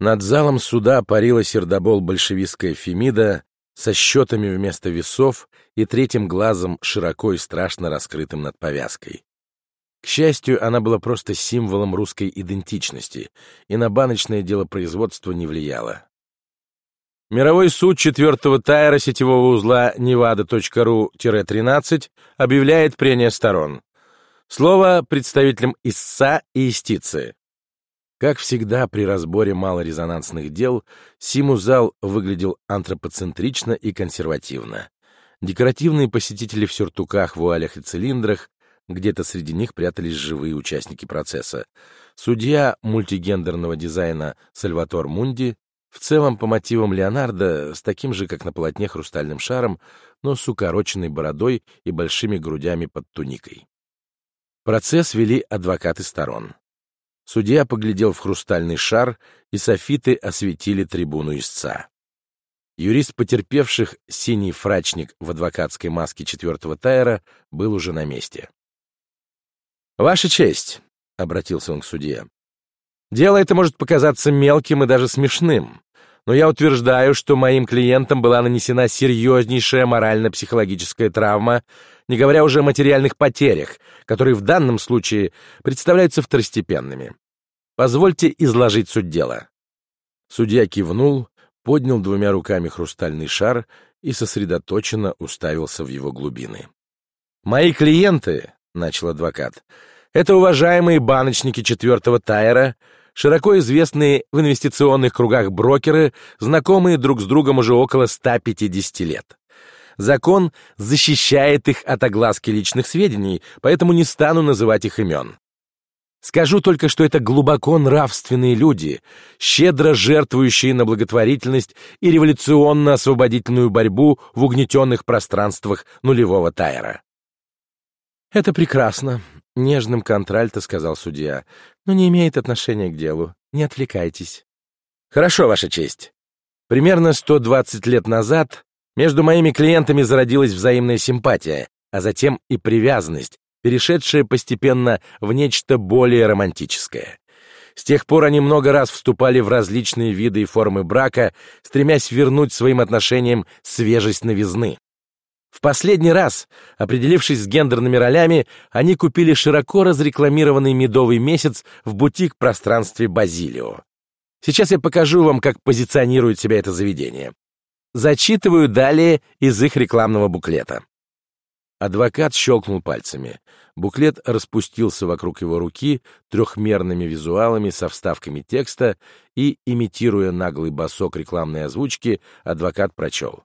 Над залом суда парила сердобол большевистская Фемида со счетами вместо весов и третьим глазом широко и страшно раскрытым над повязкой. К счастью, она была просто символом русской идентичности и на баночное дело производства не влияла. Мировой суд четвертого тайра сетевого узла nevada.ru-13 объявляет прения сторон. Слово представителям истца и истицы. Как всегда при разборе малорезонансных дел, Симузал выглядел антропоцентрично и консервативно. Декоративные посетители в сюртуках, вуалях и цилиндрах, где-то среди них прятались живые участники процесса. Судья мультигендерного дизайна Сальватор Мунди, в целом по мотивам Леонардо, с таким же, как на полотне, хрустальным шаром, но с укороченной бородой и большими грудями под туникой. Процесс вели адвокаты сторон. Судья поглядел в хрустальный шар, и софиты осветили трибуну истца. Юрист потерпевших, синий фрачник в адвокатской маске четвертого тайра, был уже на месте. «Ваша честь», — обратился он к судье, — «дело это может показаться мелким и даже смешным, но я утверждаю, что моим клиентам была нанесена серьезнейшая морально-психологическая травма, не говоря уже о материальных потерях, которые в данном случае представляются второстепенными. Позвольте изложить суть дела». Судья кивнул, поднял двумя руками хрустальный шар и сосредоточенно уставился в его глубины. «Мои клиенты», — начал адвокат, — «это уважаемые баночники четвертого тайра, широко известные в инвестиционных кругах брокеры, знакомые друг с другом уже около 150 лет. Закон защищает их от огласки личных сведений, поэтому не стану называть их имен. Скажу только, что это глубоко нравственные люди, щедро жертвующие на благотворительность и революционно-освободительную борьбу в угнетенных пространствах нулевого тайра. «Это прекрасно», — нежным контральто сказал судья, «но не имеет отношения к делу. Не отвлекайтесь». «Хорошо, Ваша честь. Примерно 120 лет назад между моими клиентами зародилась взаимная симпатия, а затем и привязанность, перешедшая постепенно в нечто более романтическое. С тех пор они много раз вступали в различные виды и формы брака, стремясь вернуть своим отношениям свежесть новизны. В последний раз, определившись с гендерными ролями, они купили широко разрекламированный медовый месяц в бутик-пространстве «Базилио». Сейчас я покажу вам, как позиционирует себя это заведение. Зачитываю далее из их рекламного буклета. Адвокат щелкнул пальцами. Буклет распустился вокруг его руки трехмерными визуалами со вставками текста и, имитируя наглый босок рекламной озвучки, адвокат прочел.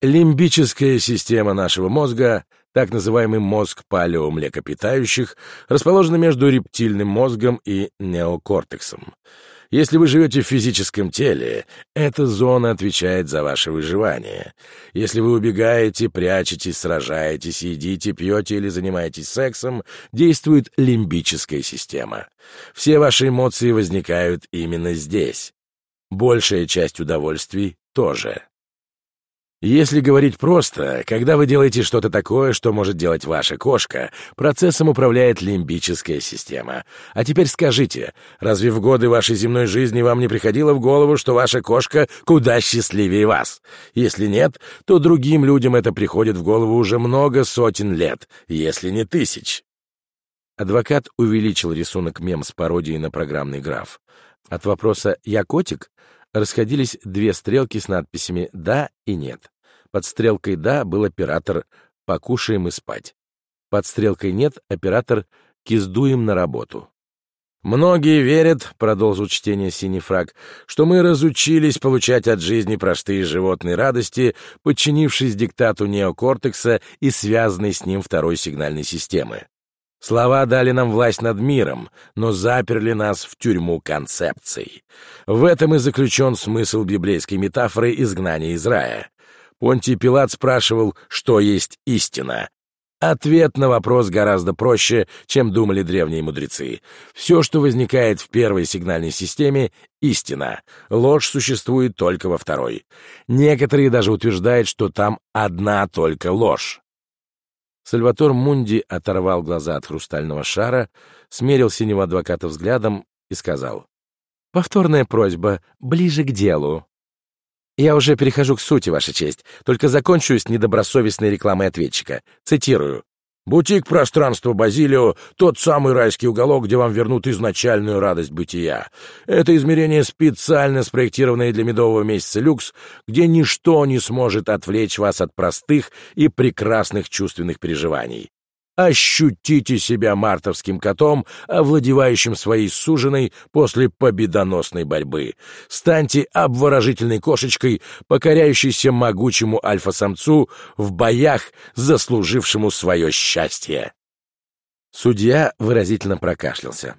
Лимбическая система нашего мозга, так называемый мозг палеомлекопитающих, расположена между рептильным мозгом и неокортексом. Если вы живете в физическом теле, эта зона отвечает за ваше выживание. Если вы убегаете, прячетесь, сражаетесь, едите, пьете или занимаетесь сексом, действует лимбическая система. Все ваши эмоции возникают именно здесь. Большая часть удовольствий тоже. Если говорить просто, когда вы делаете что-то такое, что может делать ваша кошка, процессом управляет лимбическая система. А теперь скажите, разве в годы вашей земной жизни вам не приходило в голову, что ваша кошка куда счастливее вас? Если нет, то другим людям это приходит в голову уже много сотен лет, если не тысяч. Адвокат увеличил рисунок мем с пародией на программный граф. От вопроса «Я котик?» Расходились две стрелки с надписями «да» и «нет». Под стрелкой «да» был оператор «покушаем и спать». Под стрелкой «нет» оператор «киздуем на работу». «Многие верят, — продолжил чтение «Синий фраг», — что мы разучились получать от жизни простые животные радости, подчинившись диктату неокортекса и связанной с ним второй сигнальной системы. Слова дали нам власть над миром, но заперли нас в тюрьму концепций. В этом и заключен смысл библейской метафоры изгнания из рая. Понтий Пилат спрашивал, что есть истина. Ответ на вопрос гораздо проще, чем думали древние мудрецы. Все, что возникает в первой сигнальной системе — истина. Ложь существует только во второй. Некоторые даже утверждают, что там одна только ложь. Сальватор Мунди оторвал глаза от хрустального шара, смерил синего адвоката взглядом и сказал. Повторная просьба, ближе к делу. Я уже перехожу к сути, Ваша честь, только закончу с недобросовестной рекламой ответчика. Цитирую. Бутик пространства Базилио — тот самый райский уголок, где вам вернут изначальную радость бытия. Это измерение специально спроектированное для медового месяца люкс, где ничто не сможет отвлечь вас от простых и прекрасных чувственных переживаний. Ощутите себя мартовским котом, овладевающим своей суженой после победоносной борьбы. Станьте обворожительной кошечкой, покоряющейся могучему альфа-самцу в боях, заслужившему свое счастье. Судья выразительно прокашлялся.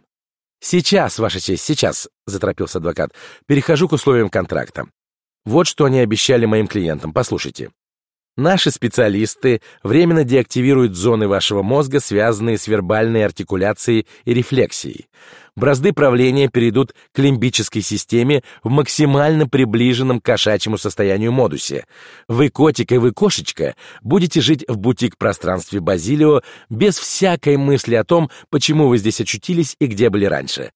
«Сейчас, Ваша честь, сейчас», — заторопился адвокат, — «перехожу к условиям контракта. Вот что они обещали моим клиентам, послушайте. Наши специалисты временно деактивируют зоны вашего мозга, связанные с вербальной артикуляцией и рефлексией. Бразды правления перейдут к лимбической системе в максимально приближенном к кошачьему состоянию модусе. Вы, котик и вы, кошечка, будете жить в бутик-пространстве Базилио без всякой мысли о том, почему вы здесь очутились и где были раньше.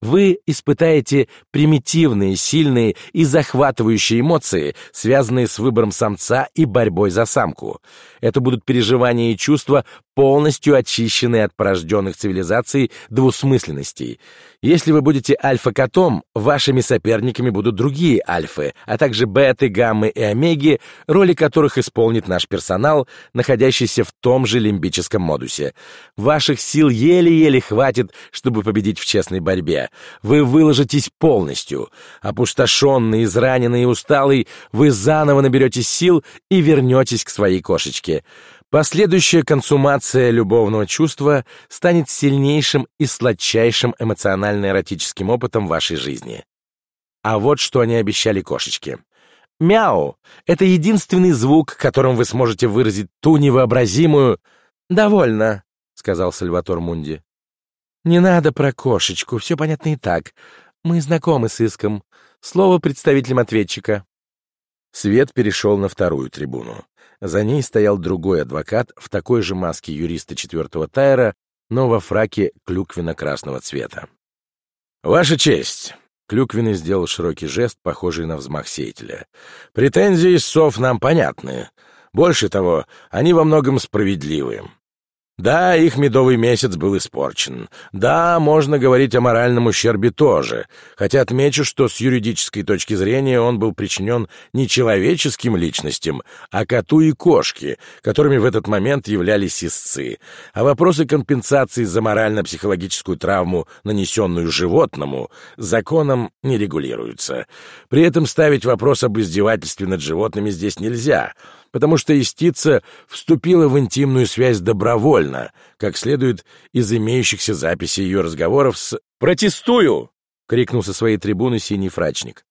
Вы испытаете примитивные, сильные и захватывающие эмоции, связанные с выбором самца и борьбой за самку. Это будут переживания и чувства, полностью очищенные от порожденных цивилизаций двусмысленностей. Если вы будете альфа-котом, вашими соперниками будут другие альфы, а также беты, гаммы и омеги, роли которых исполнит наш персонал, находящийся в том же лимбическом модусе. Ваших сил еле-еле хватит, чтобы победить в честной борьбе. Вы выложитесь полностью. Опустошенный, израненный и усталый, вы заново наберетесь сил и вернетесь к своей кошечке. Последующая консумация любовного чувства станет сильнейшим и сладчайшим эмоционально-эротическим опытом вашей жизни. А вот что они обещали кошечке. Мяу — это единственный звук, которым вы сможете выразить ту невообразимую... «Довольно», — сказал Сальватор Мунди. «Не надо про кошечку, все понятно и так. Мы знакомы с иском. Слово представителям ответчика». Свет перешел на вторую трибуну. За ней стоял другой адвокат в такой же маске юриста четвертого тайра, но во фраке клюквенно-красного цвета. «Ваша честь!» — Клюквенный сделал широкий жест, похожий на взмах сеятеля. «Претензии сов нам понятны. Больше того, они во многом справедливы. Да, их медовый месяц был испорчен. Да, можно говорить о моральном ущербе тоже, хотя отмечу, что с юридической точки зрения он был причинен не человеческим личностям, а коту и кошке, которыми в этот момент являлись истцы. А вопросы компенсации за морально-психологическую травму, нанесенную животному, законом не регулируются. При этом ставить вопрос об издевательстве над животными здесь нельзя — потому что истица вступила в интимную связь добровольно, как следует из имеющихся записей ее разговоров с «Протестую!» — крикнул со своей трибуны синий фрачник.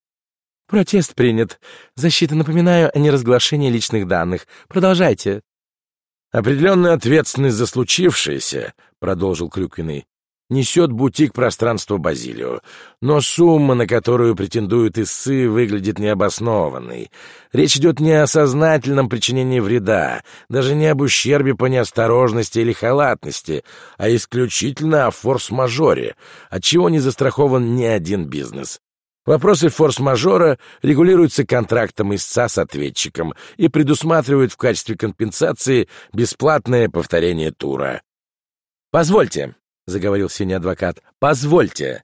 «Протест принят. Защита, напоминаю, о неразглашении личных данных. Продолжайте». «Определенная ответственность за случившееся», — продолжил Клюквиный, несет бутик пространства Базилио, но сумма, на которую претендуют истцы, выглядит необоснованной. Речь идет не о сознательном причинении вреда, даже не об ущербе по неосторожности или халатности, а исключительно о форс-мажоре, от чего не застрахован ни один бизнес. Вопросы форс-мажора регулируются контрактом истца с ответчиком и предусматривают в качестве компенсации бесплатное повторение тура. «Позвольте», — заговорил синий адвокат, — «позвольте.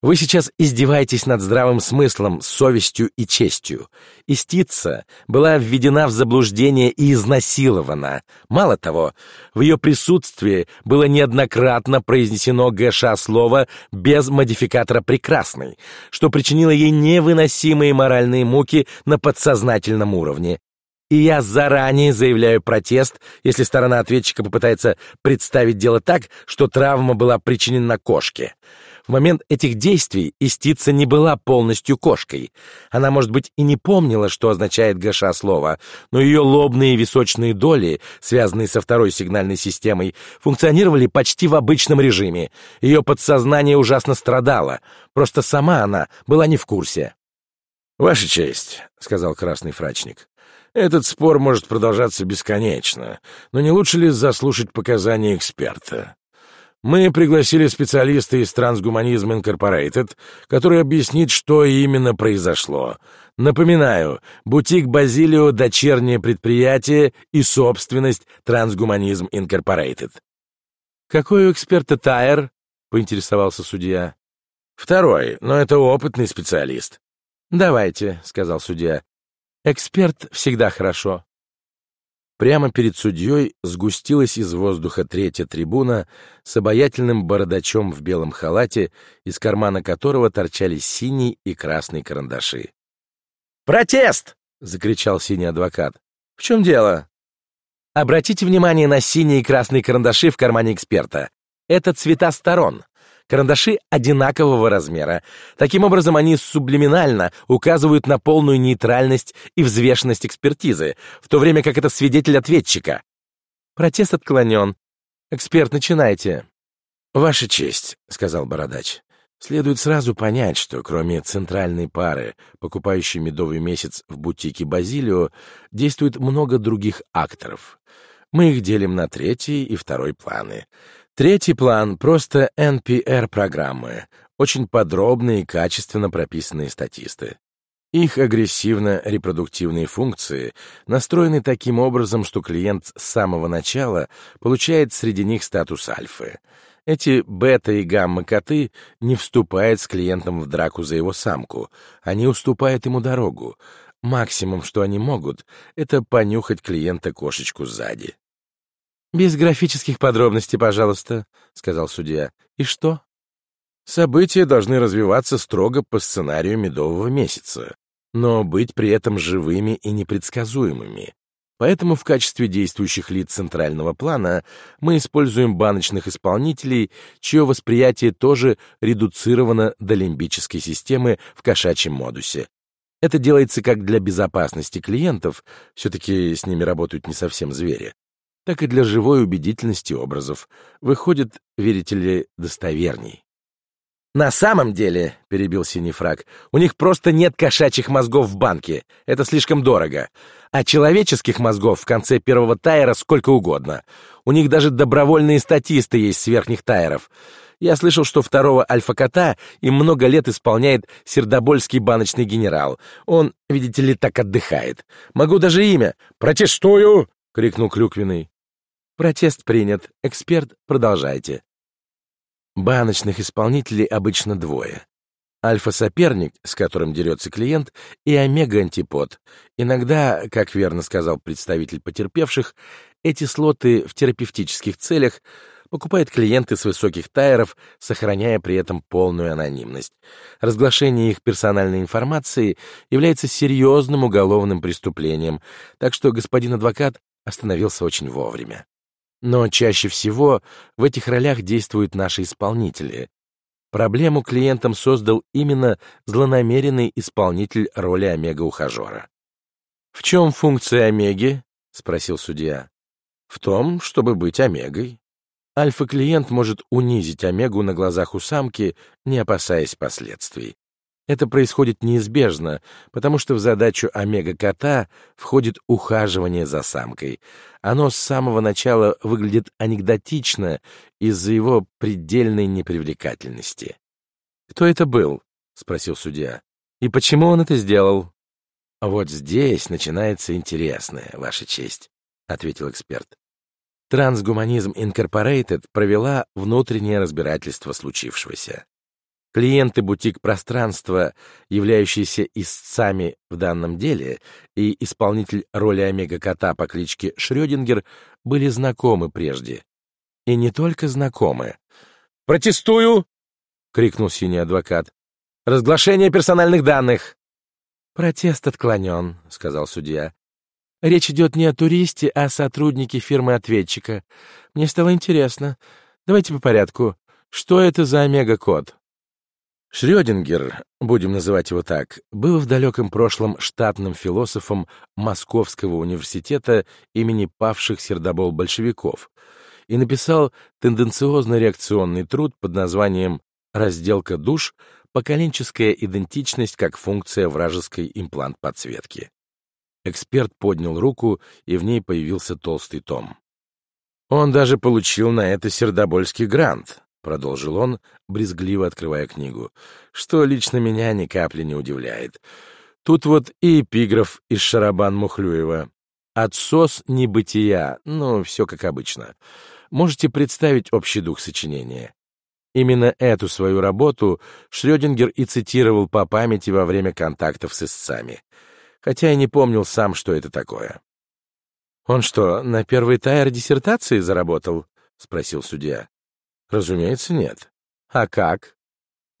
Вы сейчас издеваетесь над здравым смыслом, совестью и честью. Истица была введена в заблуждение и изнасилована. Мало того, в ее присутствии было неоднократно произнесено ГШ слово без модификатора «прекрасный», что причинило ей невыносимые моральные муки на подсознательном уровне. И я заранее заявляю протест, если сторона ответчика попытается представить дело так, что травма была причинена кошке. В момент этих действий истица не была полностью кошкой. Она, может быть, и не помнила, что означает гаша слово, но ее лобные и височные доли, связанные со второй сигнальной системой, функционировали почти в обычном режиме. Ее подсознание ужасно страдало. Просто сама она была не в курсе. «Ваша честь», — сказал красный фрачник, этот спор может продолжаться бесконечно, но не лучше ли заслушать показания эксперта? Мы пригласили специалиста из Transhumanism Incorporated, который объяснит, что именно произошло. Напоминаю, бутик Базилио — дочернее предприятие и собственность Transhumanism Incorporated. «Какой у эксперта Тайер?» — поинтересовался судья. «Второй, но это опытный специалист». «Давайте», — сказал судья. «Эксперт всегда хорошо». Прямо перед судьей сгустилась из воздуха третья трибуна с обаятельным бородачом в белом халате, из кармана которого торчали синий и красный карандаши. «Протест!» — закричал синий адвокат. «В чем дело?» «Обратите внимание на синие и красные карандаши в кармане эксперта. Это цвета сторон. Карандаши одинакового размера. Таким образом, они сублиминально указывают на полную нейтральность и взвешенность экспертизы, в то время как это свидетель ответчика. Протест отклонен. Эксперт, начинайте. «Ваша честь», — сказал Бородач. Следует сразу понять, что кроме центральной пары, покупающей медовый месяц в бутике Базилио, действует много других акторов. Мы их делим на третий и второй планы. Третий план — просто NPR-программы, очень подробные и качественно прописанные статисты. Их агрессивно-репродуктивные функции настроены таким образом, что клиент с самого начала получает среди них статус альфы. Эти бета и гамма-коты не вступают с клиентом в драку за его самку, они уступают ему дорогу. Максимум, что они могут, это понюхать клиента кошечку сзади. «Без графических подробностей, пожалуйста», — сказал судья. «И что?» События должны развиваться строго по сценарию медового месяца, но быть при этом живыми и непредсказуемыми. Поэтому в качестве действующих лиц центрального плана мы используем баночных исполнителей, чье восприятие тоже редуцировано до лимбической системы в кошачьем модусе. Это делается как для безопасности клиентов, все-таки с ними работают не совсем звери, так и для живой убедительности образов. Выходит, верите ли, достоверней. «На самом деле», — перебил синий фраг, — «у них просто нет кошачьих мозгов в банке. Это слишком дорого. А человеческих мозгов в конце первого тайера сколько угодно. У них даже добровольные статисты есть с верхних тайеров. Я слышал, что второго альфа-кота им много лет исполняет сердобольский баночный генерал. Он, видите ли, так отдыхает. Могу даже имя. «Протестую!» — крикнул Клюквиный. Протест принят. Эксперт, продолжайте. Баночных исполнителей обычно двое. Альфа-соперник, с которым дерется клиент, и омега-антипод. Иногда, как верно сказал представитель потерпевших, эти слоты в терапевтических целях покупают клиенты с высоких тайеров, сохраняя при этом полную анонимность. Разглашение их персональной информации является серьезным уголовным преступлением, так что господин адвокат остановился очень вовремя. Но чаще всего в этих ролях действуют наши исполнители. Проблему клиентам создал именно злонамеренный исполнитель роли омега-ухажера. «В чем функция омеги?» — спросил судья. «В том, чтобы быть омегой. Альфа-клиент может унизить омегу на глазах у самки, не опасаясь последствий. Это происходит неизбежно, потому что в задачу омега-кота входит ухаживание за самкой. Оно с самого начала выглядит анекдотично из-за его предельной непривлекательности. «Кто это был?» — спросил судья. «И почему он это сделал?» «Вот здесь начинается интересное, Ваша честь», — ответил эксперт. Трансгуманизм Инкорпорейтед провела внутреннее разбирательство случившегося. Клиенты бутик-пространства, являющиеся истцами в данном деле, и исполнитель роли омега-кота по кличке Шрёдингер были знакомы прежде. И не только знакомы. «Протестую!» — крикнул синий адвокат. «Разглашение персональных данных!» «Протест отклонен», — сказал судья. «Речь идет не о туристе, а о сотруднике фирмы-ответчика. Мне стало интересно. Давайте по порядку. Что это за омега-код?» Шрёдингер, будем называть его так, был в далеком прошлом штатным философом Московского университета имени павших сердобол-большевиков и написал тенденциозно-реакционный труд под названием «Разделка душ. Поколенческая идентичность как функция вражеской имплант-подсветки». Эксперт поднял руку, и в ней появился толстый том. Он даже получил на это сердобольский грант, продолжил он, брезгливо открывая книгу, что лично меня ни капли не удивляет. Тут вот и эпиграф из Шарабан Мухлюева. Отсос небытия, ну, все как обычно. Можете представить общий дух сочинения. Именно эту свою работу Шрёдингер и цитировал по памяти во время контактов с истцами, хотя и не помнил сам, что это такое. «Он что, на первый тайр диссертации заработал?» — спросил судья. «Разумеется, нет. А как?»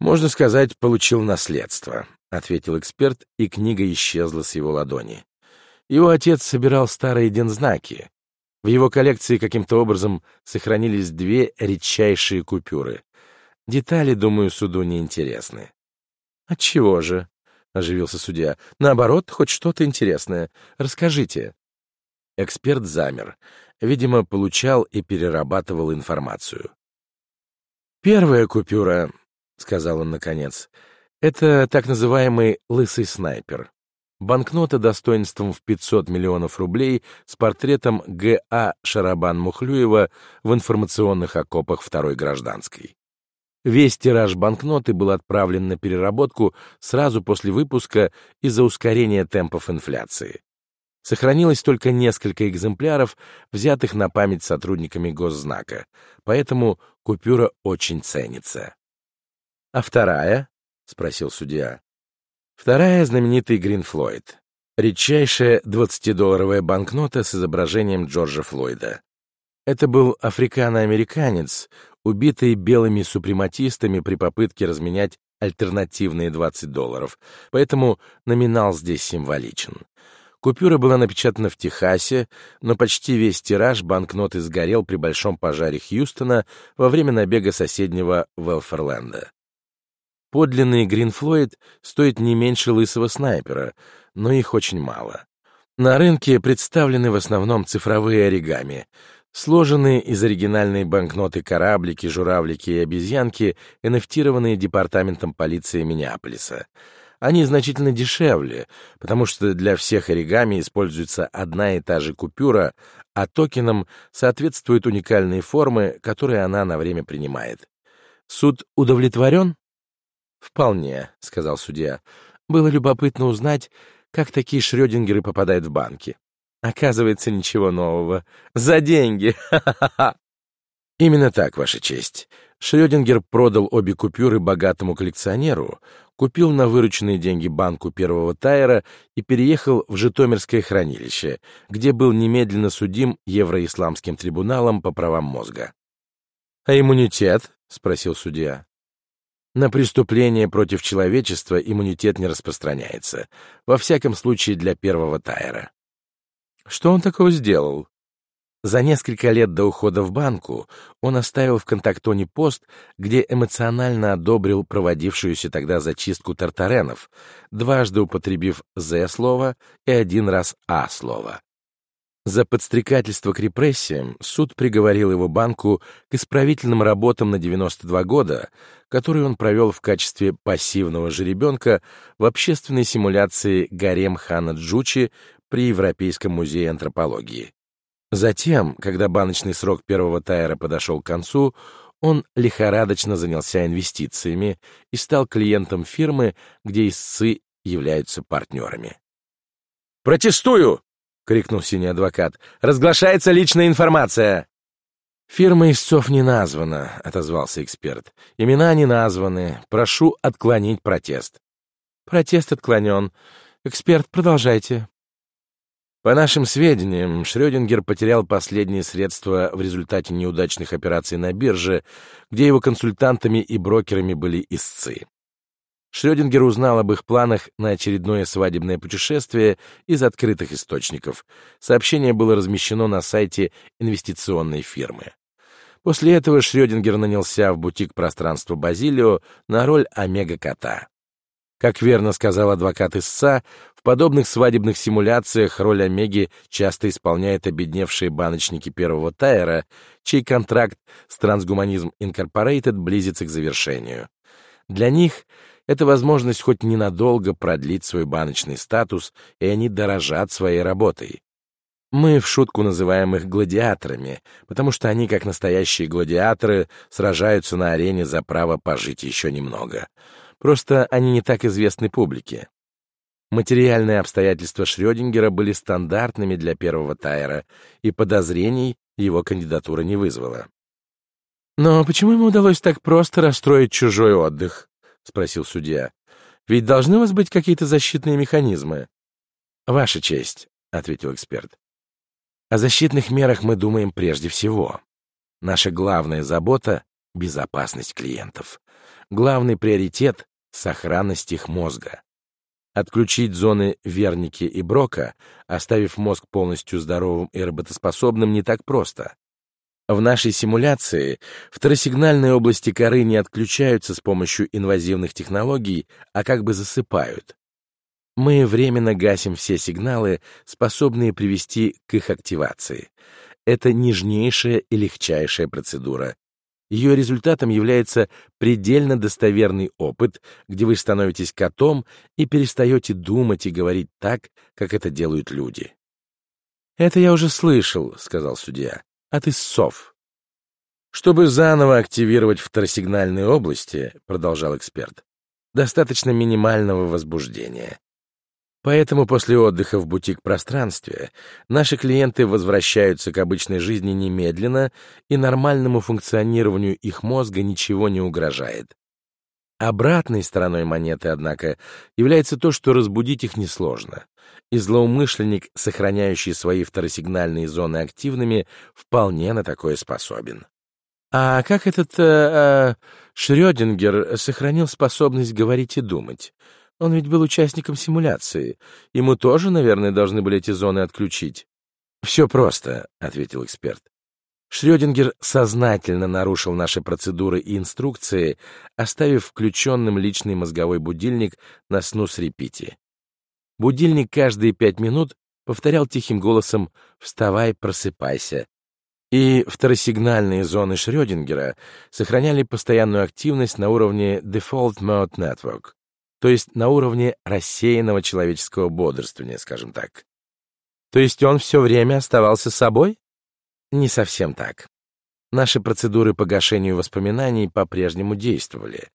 «Можно сказать, получил наследство», — ответил эксперт, и книга исчезла с его ладони. Его отец собирал старые дензнаки. В его коллекции каким-то образом сохранились две редчайшие купюры. Детали, думаю, суду не интересны. «Отчего же?» — оживился судья. «Наоборот, хоть что-то интересное. Расскажите». Эксперт замер. Видимо, получал и перерабатывал информацию. «Первая купюра», — сказал он наконец, — «это так называемый «лысый снайпер». Банкнота достоинством в 500 миллионов рублей с портретом Г.А. Шарабан-Мухлюева в информационных окопах Второй гражданской. Весь тираж банкноты был отправлен на переработку сразу после выпуска из-за ускорения темпов инфляции. Сохранилось только несколько экземпляров, взятых на память сотрудниками госзнака, поэтому купюра очень ценится. «А вторая?» — спросил судья. «Вторая — знаменитый Грин Флойд. Редчайшая 20-долларовая банкнота с изображением Джорджа Флойда. Это был африкано-американец, убитый белыми супрематистами при попытке разменять альтернативные 20 долларов, поэтому номинал здесь символичен. Купюра была напечатана в Техасе, но почти весь тираж банкноты сгорел при большом пожаре Хьюстона во время набега соседнего Велферленда. Подлинный Гринфлойд стоит не меньше лысого снайпера, но их очень мало. На рынке представлены в основном цифровые оригами, сложенные из оригинальной банкноты кораблики, журавлики и обезьянки, NFT-рованные департаментом полиции Миннеаполиса — они значительно дешевле, потому что для всех оригами используется одна и та же купюра, а токенам соответствуют уникальные формы, которые она на время принимает. Суд удовлетворен? Вполне, сказал судья. Было любопытно узнать, как такие Шрёдингеры попадают в банки. Оказывается, ничего нового. За деньги! Именно так, Ваша честь. Шрёдингер продал обе купюры богатому коллекционеру, купил на вырученные деньги банку первого тайра и переехал в Житомирское хранилище, где был немедленно судим Евроисламским трибуналом по правам мозга. «А иммунитет?» — спросил судья. На преступление против человечества иммунитет не распространяется, во всяком случае для первого тайра. Что он такого сделал? За несколько лет до ухода в банку он оставил в контактоне пост, где эмоционально одобрил проводившуюся тогда зачистку тартаренов, дважды употребив «з» слово и один раз «а» слово. За подстрекательство к репрессиям суд приговорил его банку к исправительным работам на 92 года, которые он провел в качестве пассивного жеребенка в общественной симуляции гарем хана Джучи при Европейском музее антропологии. Затем, когда баночный срок первого тайра подошел к концу, он лихорадочно занялся инвестициями и стал клиентом фирмы, где истцы являются партнерами. «Протестую!» — крикнул синий адвокат. «Разглашается личная информация!» «Фирма истцов не названа», — отозвался эксперт. «Имена не названы. Прошу отклонить протест». «Протест отклонен. Эксперт, продолжайте». По нашим сведениям, Шрёдингер потерял последние средства в результате неудачных операций на бирже, где его консультантами и брокерами были истцы. Шрёдингер узнал об их планах на очередное свадебное путешествие из открытых источников. Сообщение было размещено на сайте инвестиционной фирмы. После этого Шрёдингер нанялся в бутик пространства Базилио на роль омега-кота. Как верно сказал адвокат истца, в подобных свадебных симуляциях роль Омеги часто исполняют обедневшие баночники первого тайра, чей контракт с Трансгуманизм Инкорпорейтед близится к завершению. Для них это возможность хоть ненадолго продлить свой баночный статус, и они дорожат своей работой. Мы в шутку называем их гладиаторами, потому что они, как настоящие гладиаторы, сражаются на арене за право пожить еще немного. Просто они не так известны публике. Материальные обстоятельства Шрёдингера были стандартными для первого Тайера, и подозрений его кандидатура не вызвала. «Но почему ему удалось так просто расстроить чужой отдых?» — спросил судья. «Ведь должны у вас быть какие-то защитные механизмы». «Ваша честь», — ответил эксперт. «О защитных мерах мы думаем прежде всего. Наша главная забота — безопасность клиентов. Главный приоритет — сохранность их мозга. Отключить зоны Верники и Брока, оставив мозг полностью здоровым и работоспособным, не так просто. В нашей симуляции второсигнальные области коры не отключаются с помощью инвазивных технологий, а как бы засыпают. Мы временно гасим все сигналы, способные привести к их активации. Это нежнейшая и легчайшая процедура, ее результатом является предельно достоверный опыт, где вы становитесь котом и перестаете думать и говорить так, как это делают люди. «Это я уже слышал», — сказал судья, — «от истцов». «Чтобы заново активировать второсигнальные области», — продолжал эксперт, — «достаточно минимального возбуждения. Поэтому после отдыха в бутик-пространстве наши клиенты возвращаются к обычной жизни немедленно, и нормальному функционированию их мозга ничего не угрожает. Обратной стороной монеты, однако, является то, что разбудить их несложно, и злоумышленник, сохраняющий свои второсигнальные зоны активными, вполне на такое способен. А как этот э, э, Шрёдингер сохранил способность говорить и думать? Он ведь был участником симуляции. Ему тоже, наверное, должны были эти зоны отключить. «Все просто», — ответил эксперт. Шрёдингер сознательно нарушил наши процедуры и инструкции, оставив включенным личный мозговой будильник на снус-репите. Будильник каждые пять минут повторял тихим голосом «Вставай, просыпайся». И второсигнальные зоны Шрёдингера сохраняли постоянную активность на уровне Default Mode Network то есть на уровне рассеянного человеческого бодрствования, скажем так. То есть он все время оставался собой? Не совсем так. Наши процедуры по гашению воспоминаний по-прежнему действовали.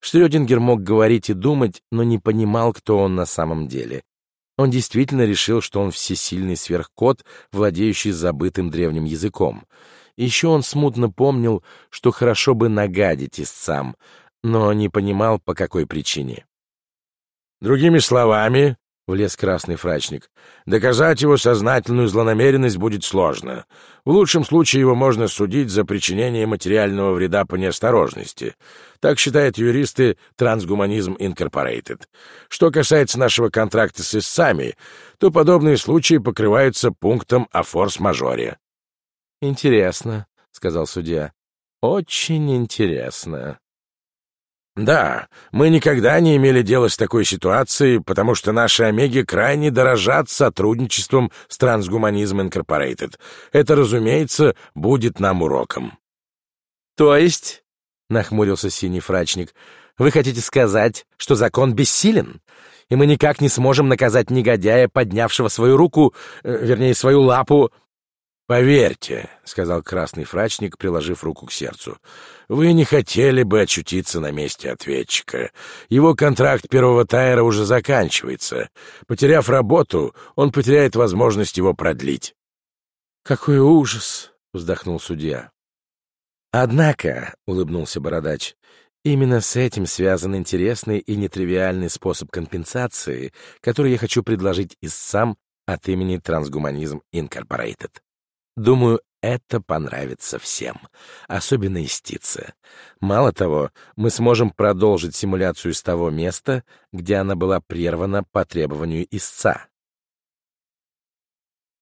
Шрёдингер мог говорить и думать, но не понимал, кто он на самом деле. Он действительно решил, что он всесильный сверхкот, владеющий забытым древним языком. Еще он смутно помнил, что хорошо бы нагадить истцам, но не понимал, по какой причине. Другими словами, — влез красный фрачник, — доказать его сознательную злонамеренность будет сложно. В лучшем случае его можно судить за причинение материального вреда по неосторожности. Так считают юристы Трансгуманизм Инкорпорейтед. Что касается нашего контракта с истцами, то подобные случаи покрываются пунктом о форс-мажоре. «Интересно», — сказал судья. «Очень интересно». Да, мы никогда не имели дела с такой ситуацией, потому что наши Омеги крайне дорожат сотрудничеством с Трансгуманизм Инкорпорейтед. Это, разумеется, будет нам уроком. То есть, — нахмурился синий фрачник, — вы хотите сказать, что закон бессилен, и мы никак не сможем наказать негодяя, поднявшего свою руку, э, вернее, свою лапу «Поверьте», — сказал красный фрачник, приложив руку к сердцу, — «вы не хотели бы очутиться на месте ответчика. Его контракт первого тайра уже заканчивается. Потеряв работу, он потеряет возможность его продлить». «Какой ужас!» — вздохнул судья. «Однако», — улыбнулся бородач, — «именно с этим связан интересный и нетривиальный способ компенсации, который я хочу предложить истцам от имени Трансгуманизм Инкорпорейтед». Думаю, это понравится всем, особенно истице. Мало того, мы сможем продолжить симуляцию с того места, где она была прервана по требованию истца.